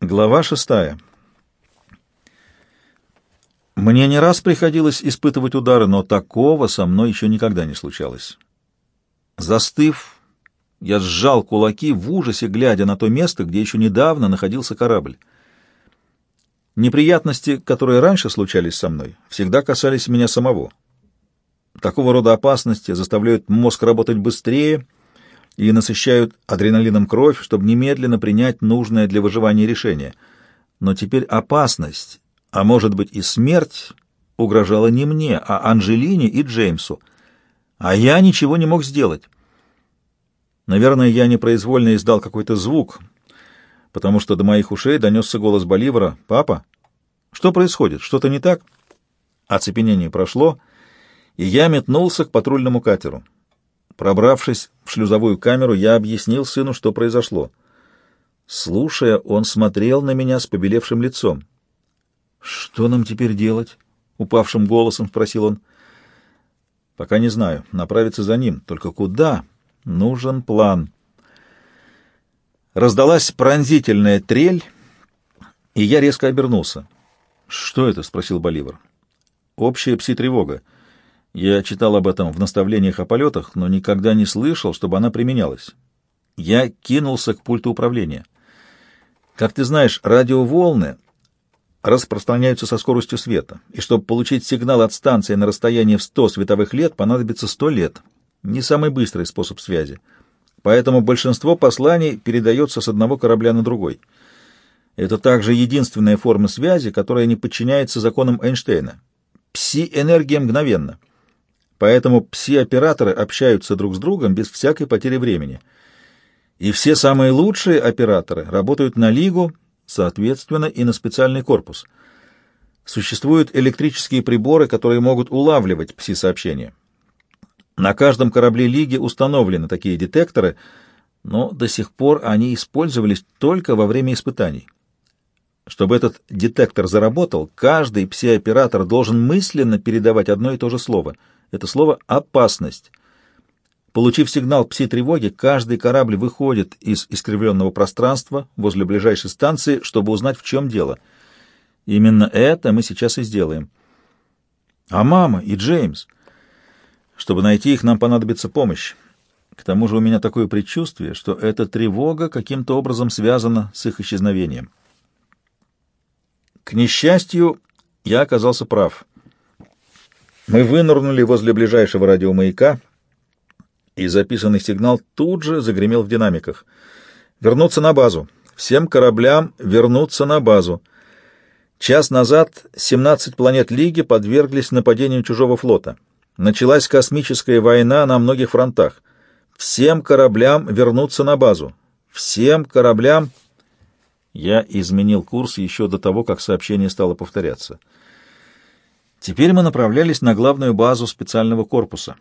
Глава шестая. Мне не раз приходилось испытывать удары, но такого со мной еще никогда не случалось. Застыв, я сжал кулаки в ужасе, глядя на то место, где еще недавно находился корабль. Неприятности, которые раньше случались со мной, всегда касались меня самого. Такого рода опасности заставляют мозг работать быстрее — и насыщают адреналином кровь, чтобы немедленно принять нужное для выживания решение. Но теперь опасность, а может быть и смерть, угрожала не мне, а Анжелине и Джеймсу. А я ничего не мог сделать. Наверное, я непроизвольно издал какой-то звук, потому что до моих ушей донесся голос Боливара. «Папа, что происходит? Что-то не так?» Оцепенение прошло, и я метнулся к патрульному катеру. Пробравшись в шлюзовую камеру, я объяснил сыну, что произошло. Слушая, он смотрел на меня с побелевшим лицом. «Что нам теперь делать?» — упавшим голосом спросил он. «Пока не знаю. Направиться за ним. Только куда? Нужен план». Раздалась пронзительная трель, и я резко обернулся. «Что это?» — спросил Боливар. «Общая пси-тревога. Я читал об этом в наставлениях о полетах, но никогда не слышал, чтобы она применялась. Я кинулся к пульту управления. Как ты знаешь, радиоволны распространяются со скоростью света, и чтобы получить сигнал от станции на расстоянии в 100 световых лет, понадобится 100 лет. Не самый быстрый способ связи. Поэтому большинство посланий передается с одного корабля на другой. Это также единственная форма связи, которая не подчиняется законам Эйнштейна. Пси-энергия мгновенна. Поэтому пси-операторы общаются друг с другом без всякой потери времени. И все самые лучшие операторы работают на Лигу, соответственно, и на специальный корпус. Существуют электрические приборы, которые могут улавливать пси-сообщения. На каждом корабле Лиги установлены такие детекторы, но до сих пор они использовались только во время испытаний. Чтобы этот детектор заработал, каждый пси-оператор должен мысленно передавать одно и то же слово — это слово «опасность». Получив сигнал пси-тревоги, каждый корабль выходит из искривленного пространства возле ближайшей станции, чтобы узнать, в чем дело. Именно это мы сейчас и сделаем. А мама и Джеймс? Чтобы найти их, нам понадобится помощь. К тому же у меня такое предчувствие, что эта тревога каким-то образом связана с их исчезновением. К несчастью, я оказался прав. Мы вынырнули возле ближайшего радиомаяка, и записанный сигнал тут же загремел в динамиках. «Вернуться на базу! Всем кораблям вернуться на базу!» Час назад 17 планет Лиги подверглись нападению чужого флота. Началась космическая война на многих фронтах. Всем кораблям вернуться на базу. Всем кораблям... Я изменил курс еще до того, как сообщение стало повторяться. Теперь мы направлялись на главную базу специального корпуса.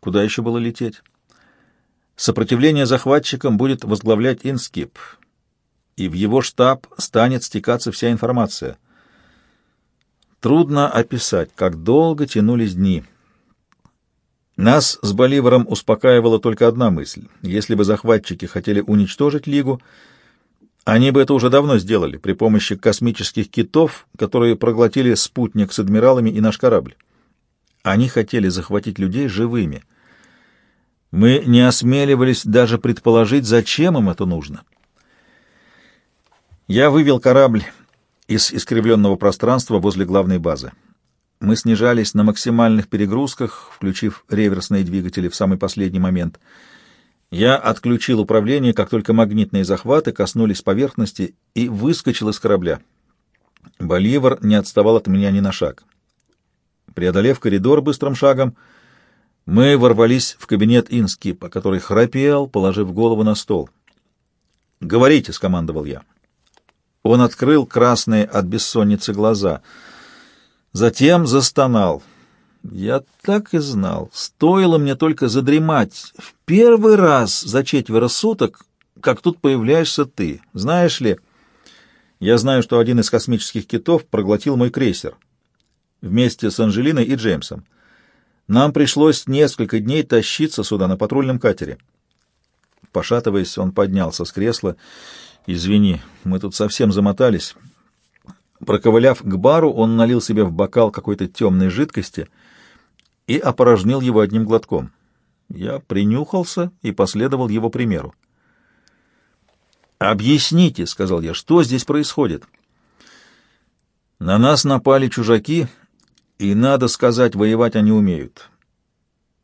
Куда еще было лететь? Сопротивление захватчикам будет возглавлять Инскип, и в его штаб станет стекаться вся информация. Трудно описать, как долго тянулись дни. Нас с Боливаром успокаивала только одна мысль. Если бы захватчики хотели уничтожить Лигу, они бы это уже давно сделали при помощи космических китов, которые проглотили спутник с адмиралами и наш корабль. Они хотели захватить людей живыми. Мы не осмеливались даже предположить, зачем им это нужно. Я вывел корабль из искривленного пространства возле главной базы. Мы снижались на максимальных перегрузках, включив реверсные двигатели в самый последний момент — я отключил управление, как только магнитные захваты коснулись поверхности, и выскочил из корабля. Боливар не отставал от меня ни на шаг. Преодолев коридор быстрым шагом, мы ворвались в кабинет Инскипа, который храпел, положив голову на стол. «Говорите», — скомандовал я. Он открыл красные от бессонницы глаза, затем застонал — я так и знал. Стоило мне только задремать. В первый раз за четверо суток, как тут появляешься ты. Знаешь ли, я знаю, что один из космических китов проглотил мой крейсер. Вместе с Анжелиной и Джеймсом. Нам пришлось несколько дней тащиться сюда на патрульном катере. Пошатываясь, он поднялся с кресла. Извини, мы тут совсем замотались. Проковыляв к бару, он налил себе в бокал какой-то темной жидкости и опорожнил его одним глотком. Я принюхался и последовал его примеру. «Объясните», — сказал я, — «что здесь происходит?» «На нас напали чужаки, и, надо сказать, воевать они умеют.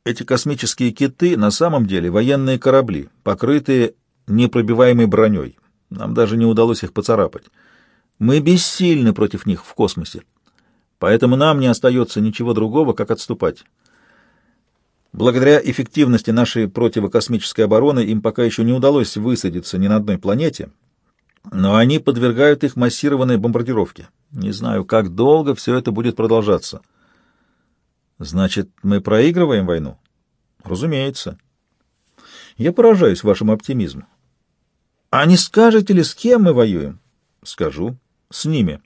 Эти космические киты на самом деле военные корабли, покрытые непробиваемой броней. Нам даже не удалось их поцарапать. Мы бессильны против них в космосе, поэтому нам не остается ничего другого, как отступать». Благодаря эффективности нашей противокосмической обороны им пока еще не удалось высадиться ни на одной планете, но они подвергают их массированной бомбардировке. Не знаю, как долго все это будет продолжаться. Значит, мы проигрываем войну? Разумеется. Я поражаюсь вашему оптимизму. А не скажете ли, с кем мы воюем? Скажу. С ними.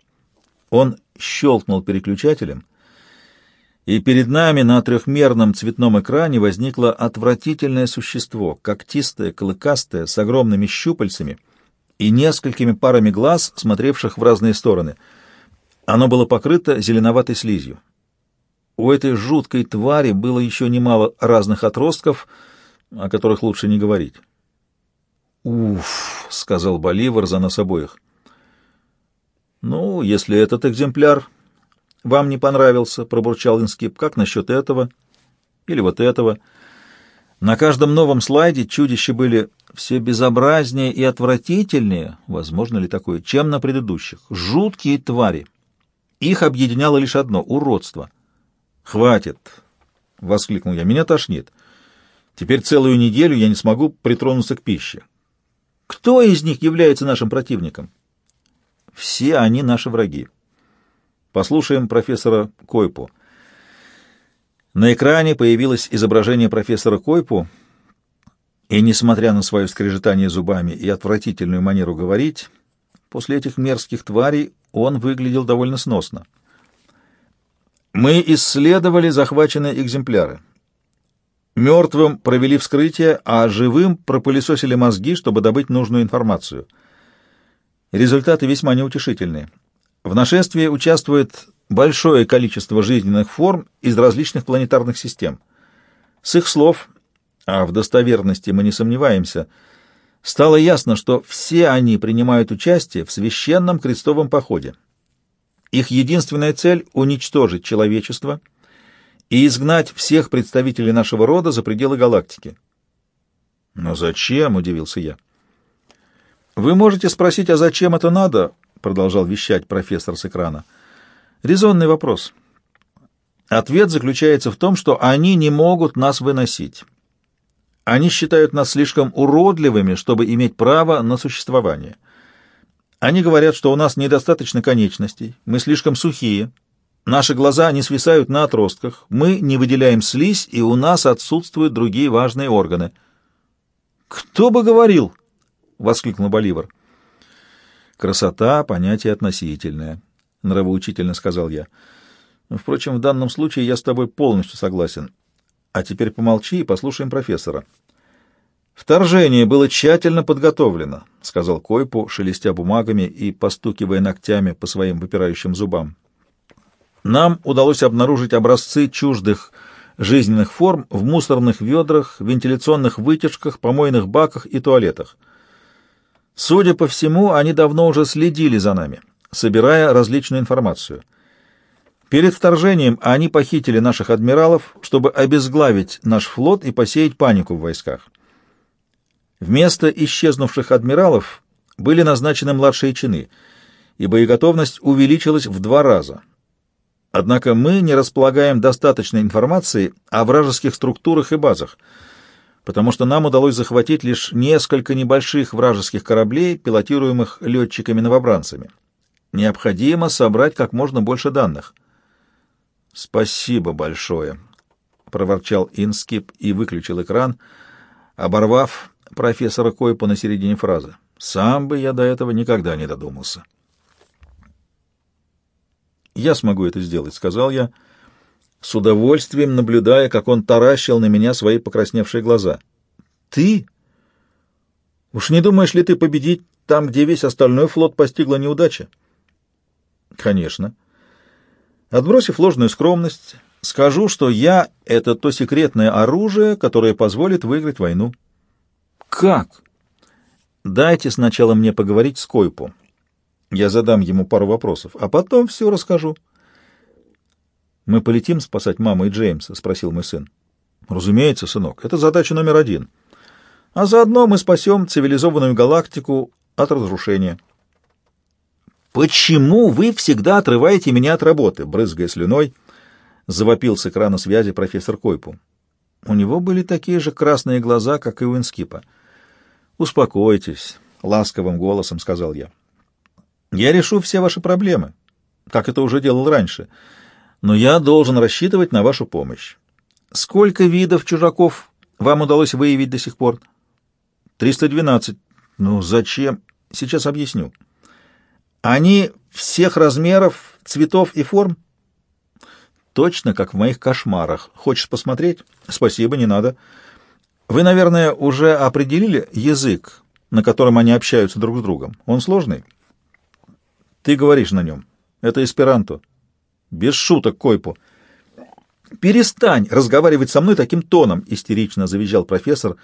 Он щелкнул переключателем — и перед нами на трехмерном цветном экране возникло отвратительное существо, когтистое, клыкастое, с огромными щупальцами и несколькими парами глаз, смотревших в разные стороны. Оно было покрыто зеленоватой слизью. У этой жуткой твари было еще немало разных отростков, о которых лучше не говорить. «Уф!» — сказал Боливар за нас обоих. «Ну, если этот экземпляр вам не понравился, — пробурчал Инскип. — Как насчет этого? Или вот этого? На каждом новом слайде чудища были все безобразнее и отвратительнее, возможно ли такое, чем на предыдущих. Жуткие твари. Их объединяло лишь одно — уродство. «Хватит!» — воскликнул я. «Меня тошнит. Теперь целую неделю я не смогу притронуться к пище. Кто из них является нашим противником?» «Все они наши враги. Послушаем профессора Койпу. На экране появилось изображение профессора Койпу, и, несмотря на свое скрежетание зубами и отвратительную манеру говорить, после этих мерзких тварей он выглядел довольно сносно. Мы исследовали захваченные экземпляры. Мертвым провели вскрытие, а живым пропылесосили мозги, чтобы добыть нужную информацию. Результаты весьма неутешительные. В нашествии участвует большое количество жизненных форм из различных планетарных систем. С их слов, а в достоверности мы не сомневаемся, стало ясно, что все они принимают участие в священном крестовом походе. Их единственная цель — уничтожить человечество и изгнать всех представителей нашего рода за пределы галактики. «Но зачем?» — удивился я. «Вы можете спросить, а зачем это надо?» продолжал вещать профессор с экрана. Резонный вопрос. Ответ заключается в том, что они не могут нас выносить. Они считают нас слишком уродливыми, чтобы иметь право на существование. Они говорят, что у нас недостаточно конечностей, мы слишком сухие, наши глаза не свисают на отростках, мы не выделяем слизь, и у нас отсутствуют другие важные органы. «Кто бы говорил?» — воскликнул Боливар. Красота — понятие относительное, — нравоучительно сказал я. Впрочем, в данном случае я с тобой полностью согласен. А теперь помолчи и послушаем профессора. Вторжение было тщательно подготовлено, — сказал Койпу, шелестя бумагами и постукивая ногтями по своим выпирающим зубам. Нам удалось обнаружить образцы чуждых жизненных форм в мусорных ведрах, вентиляционных вытяжках, помойных баках и туалетах. Судя по всему, они давно уже следили за нами, собирая различную информацию. Перед вторжением они похитили наших адмиралов, чтобы обезглавить наш флот и посеять панику в войсках. Вместо исчезнувших адмиралов были назначены младшие чины, и боеготовность увеличилась в два раза. Однако мы не располагаем достаточной информации о вражеских структурах и базах — потому что нам удалось захватить лишь несколько небольших вражеских кораблей, пилотируемых летчиками-новобранцами. Необходимо собрать как можно больше данных. «Спасибо большое», — проворчал Инскип и выключил экран, оборвав профессора Койпа на середине фразы. «Сам бы я до этого никогда не додумался». «Я смогу это сделать», — сказал я, — с удовольствием наблюдая, как он таращил на меня свои покрасневшие глаза. «Ты? Уж не думаешь ли ты победить там, где весь остальной флот постигла неудача? Конечно. Отбросив ложную скромность, скажу, что я — это то секретное оружие, которое позволит выиграть войну. Как? Дайте сначала мне поговорить с Койпу. Я задам ему пару вопросов, а потом все расскажу. «Мы полетим спасать маму и Джеймса?» — спросил мой сын. «Разумеется, сынок, это задача номер один. А заодно мы спасем цивилизованную галактику от разрушения». «Почему вы всегда отрываете меня от работы?» — брызгая слюной, завопил с экрана связи профессор Койпу. У него были такие же красные глаза, как и у Инскипа. «Успокойтесь», — ласковым голосом сказал я. «Я решу все ваши проблемы, как это уже делал раньше, но я должен рассчитывать на вашу помощь. Сколько видов чужаков вам удалось выявить до сих пор?» «312. Ну, зачем? Сейчас объясню». «Они всех размеров, цветов и форм?» «Точно, как в моих кошмарах. Хочешь посмотреть?» «Спасибо, не надо». Вы, наверное, уже определили язык, на котором они общаются друг с другом. Он сложный? Ты говоришь на нем. Это эсперанто. Без шуток, Койпу. «Перестань разговаривать со мной таким тоном!» — истерично завизжал профессор.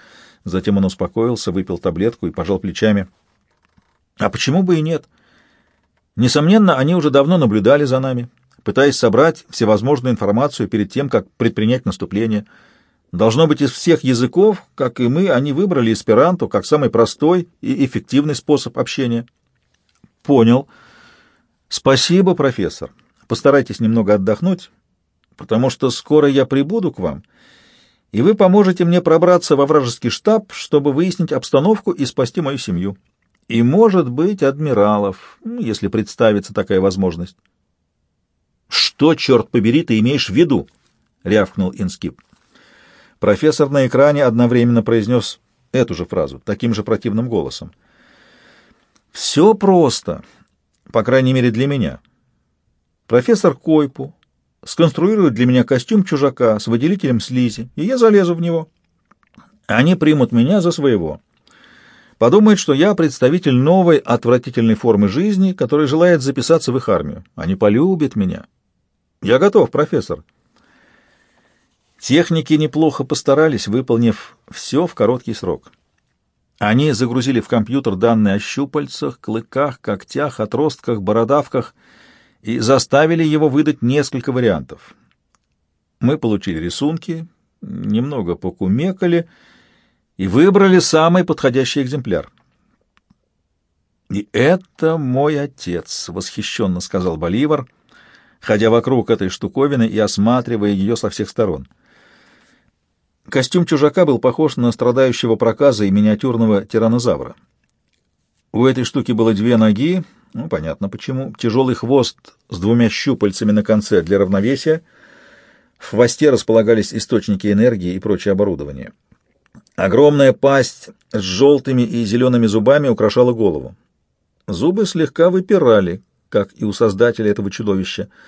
Затем он успокоился, выпил таблетку и пожал плечами. «А почему бы и нет? Несомненно, они уже давно наблюдали за нами, пытаясь собрать всевозможную информацию перед тем, как предпринять наступление». Должно быть, из всех языков, как и мы, они выбрали эсперанто как самый простой и эффективный способ общения. Понял. Спасибо, профессор. Постарайтесь немного отдохнуть, потому что скоро я прибуду к вам, и вы поможете мне пробраться во вражеский штаб, чтобы выяснить обстановку и спасти мою семью. И, может быть, адмиралов, если представится такая возможность. — Что, черт побери, ты имеешь в виду? — рявкнул Инскип. Профессор на экране одновременно произнес эту же фразу, таким же противным голосом. «Все просто, по крайней мере для меня. Профессор Койпу сконструирует для меня костюм чужака с выделителем слизи, и я залезу в него. Они примут меня за своего. Подумают, что я представитель новой отвратительной формы жизни, которая желает записаться в их армию. Они полюбят меня. Я готов, профессор». Техники неплохо постарались, выполнив все в короткий срок. Они загрузили в компьютер данные о щупальцах, клыках, когтях, отростках, бородавках и заставили его выдать несколько вариантов. Мы получили рисунки, немного покумекали и выбрали самый подходящий экземпляр. «И это мой отец», — восхищенно сказал Боливар, ходя вокруг этой штуковины и осматривая ее со всех сторон — Костюм чужака был похож на страдающего проказа и миниатюрного тиранозавра. У этой штуки было две ноги, ну, понятно почему, тяжелый хвост с двумя щупальцами на конце для равновесия, в хвосте располагались источники энергии и прочее оборудование. Огромная пасть с желтыми и зелеными зубами украшала голову. Зубы слегка выпирали, как и у создателя этого чудовища —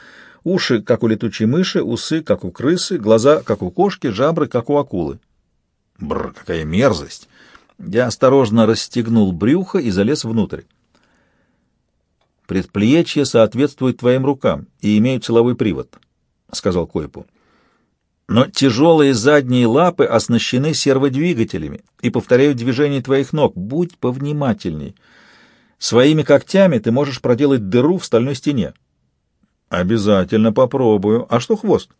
Уши, как у летучей мыши, усы, как у крысы, глаза, как у кошки, жабры, как у акулы. Бррр, какая мерзость! Я осторожно расстегнул брюхо и залез внутрь. «Предплечья соответствуют твоим рукам и имеют силовой привод», — сказал Койпу. «Но тяжелые задние лапы оснащены серводвигателями и повторяют движение твоих ног. Будь повнимательней. Своими когтями ты можешь проделать дыру в стальной стене. Обязательно попробую. А что хвост?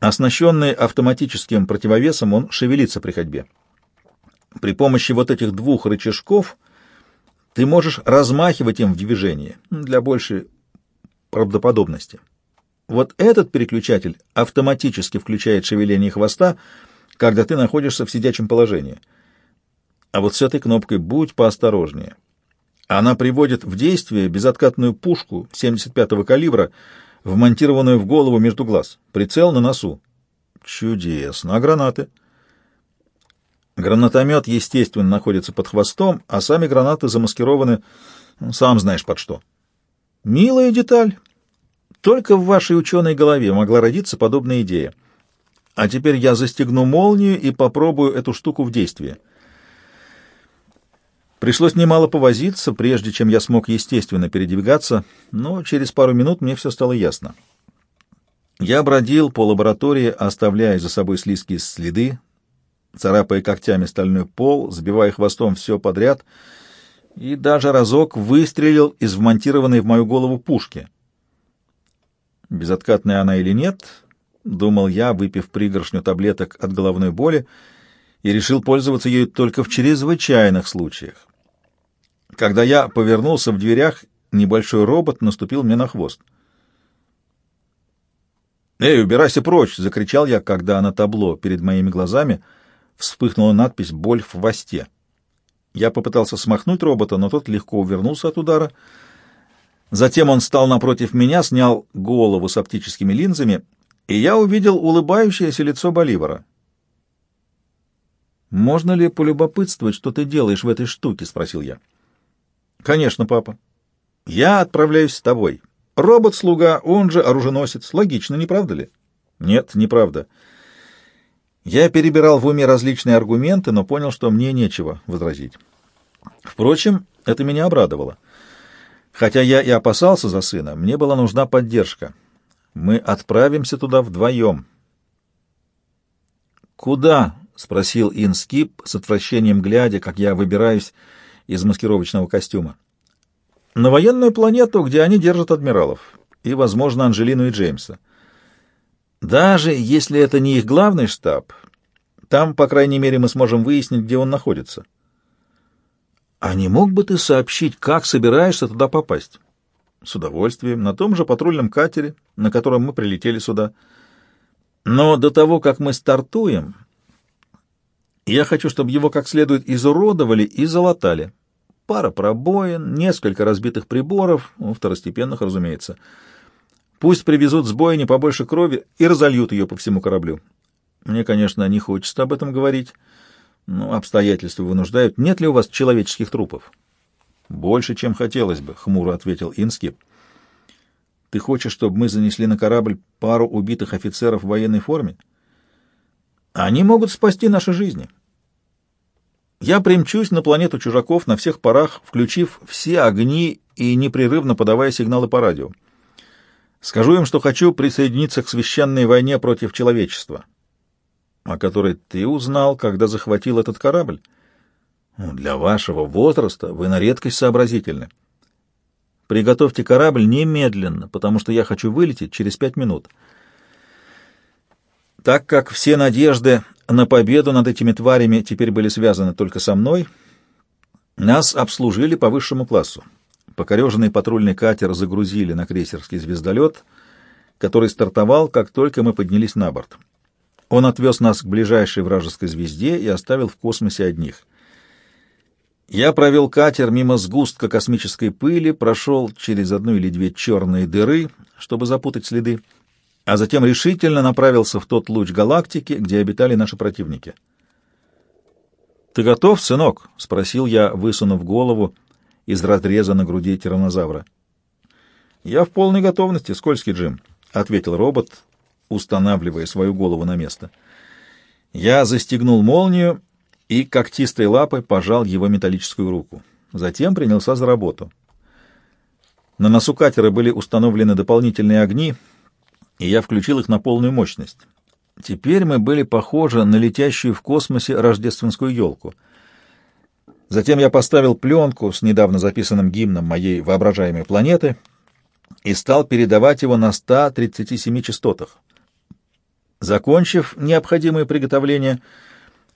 Оснащенный автоматическим противовесом, он шевелится при ходьбе. При помощи вот этих двух рычажков ты можешь размахивать им в движении для большей правдоподобности. Вот этот переключатель автоматически включает шевеление хвоста, когда ты находишься в сидячем положении. А вот с этой кнопкой будь поосторожнее. Она приводит в действие безоткатную пушку 75-го калибра, вмонтированную в голову между глаз. Прицел на носу. Чудесно. А гранаты? Гранатомет, естественно, находится под хвостом, а сами гранаты замаскированы, ну, сам знаешь под что. Милая деталь. Только в вашей ученой голове могла родиться подобная идея. А теперь я застегну молнию и попробую эту штуку в действии. Пришлось немало повозиться, прежде чем я смог естественно передвигаться, но через пару минут мне все стало ясно. Я бродил по лаборатории, оставляя за собой слизкие следы, царапая когтями стальной пол, сбивая хвостом все подряд, и даже разок выстрелил из вмонтированной в мою голову пушки. Безоткатная она или нет, думал я, выпив пригоршню таблеток от головной боли, и решил пользоваться ею только в чрезвычайных случаях. Когда я повернулся в дверях, небольшой робот наступил мне на хвост. «Эй, убирайся прочь!» — закричал я, когда на табло перед моими глазами вспыхнула надпись «Боль в хвосте». Я попытался смахнуть робота, но тот легко увернулся от удара. Затем он стал напротив меня, снял голову с оптическими линзами, и я увидел улыбающееся лицо Боливара. «Можно ли полюбопытствовать, что ты делаешь в этой штуке?» — спросил я. Конечно, папа. Я отправляюсь с тобой. Робот-слуга, он же оруженосец. Логично, не правда ли? Нет, неправда. Я перебирал в уме различные аргументы, но понял, что мне нечего возразить. Впрочем, это меня обрадовало. Хотя я и опасался за сына, мне была нужна поддержка. Мы отправимся туда вдвоем. «Куда?» — спросил Инскип с отвращением глядя, как я выбираюсь из маскировочного костюма. На военную планету, где они держат адмиралов, и, возможно, Анжелину и Джеймса. Даже если это не их главный штаб, там, по крайней мере, мы сможем выяснить, где он находится. А не мог бы ты сообщить, как собираешься туда попасть? С удовольствием, на том же патрульном катере, на котором мы прилетели сюда. Но до того, как мы стартуем, я хочу, чтобы его как следует изуродовали и залатали. Пара пробоин, несколько разбитых приборов, ну, второстепенных, разумеется. Пусть привезут с бойни побольше крови и разольют ее по всему кораблю. Мне, конечно, не хочется об этом говорить, но обстоятельства вынуждают. Нет ли у вас человеческих трупов? Больше, чем хотелось бы, — хмуро ответил Инскип. Ты хочешь, чтобы мы занесли на корабль пару убитых офицеров в военной форме? — они могут спасти наши жизни. Я примчусь на планету чужаков на всех парах, включив все огни и непрерывно подавая сигналы по радио. Скажу им, что хочу присоединиться к священной войне против человечества, о которой ты узнал, когда захватил этот корабль. Ну, для вашего возраста вы на редкость сообразительны. Приготовьте корабль немедленно, потому что я хочу вылететь через пять минут. Так как все надежды на победу над этими тварями теперь были связаны только со мной, нас обслужили по высшему классу. Покореженный патрульный катер загрузили на крейсерский звездолет, который стартовал, как только мы поднялись на борт. Он отвез нас к ближайшей вражеской звезде и оставил в космосе одних. Я провел катер мимо сгустка космической пыли, прошел через одну или две черные дыры, чтобы запутать следы, а затем решительно направился в тот луч галактики, где обитали наши противники. «Ты готов, сынок?» — спросил я, высунув голову из разреза на груди тираннозавра. «Я в полной готовности, скользкий Джим», — ответил робот, устанавливая свою голову на место. Я застегнул молнию и когтистой лапой пожал его металлическую руку. Затем принялся за работу. На носу катера были установлены дополнительные огни — и я включил их на полную мощность. Теперь мы были похожи на летящую в космосе рождественскую елку. Затем я поставил пленку с недавно записанным гимном моей воображаемой планеты и стал передавать его на 137 частотах. Закончив необходимые приготовления,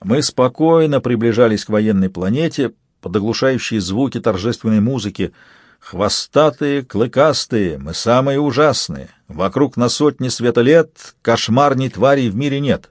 мы спокойно приближались к военной планете под оглушающие звуки торжественной музыки — Хвостатые, клыкастые, мы самые ужасные. Вокруг на сотни светолет кошмарней тварей в мире нет.